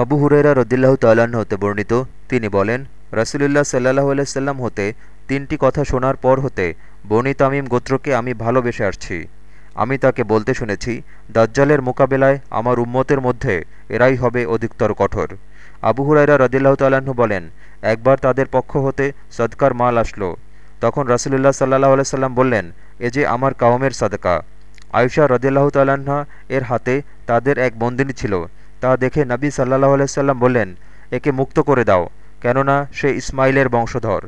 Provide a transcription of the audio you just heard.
আবু হুরেরা রদিল্লাহ তাল্লাহ্ন হতে বর্ণিত। তিনি বলেন, রাসুলুল্লাহ সাল্লাহ আলাইসাল্লাম হতে, তিনটি কথা শোনার পর হতে বনি তামিম গোত্রকে আমি ভালোবেসে আসছি। আমি তাকে বলতে শুনেছি, দাজ্জালের মোকাবেলায় আমার উম্মতের মধ্যে এরাই হবে অধিকতর কঠোর। আবু হুরাইরা রদিল্লাহ তাল্লাহ্ন বলেন, একবার তাদের পক্ষ হতে সদকার মাল আসলো। তখন রাসুলুল্লাহ সাল্লাহ আলাইসাল্লাম বললেন, এ যে আমার কাউমের সাদকা। আয়ুষা রদিল্লাহ তাল্লাহা এর হাতে তাদের এক বন্দিনী ছিল। তা দেখে নবী সাল্লাহ আলাইসাল্লাম বললেন একে মুক্ত করে দাও কেননা সে ইসমাইলের বংশধর।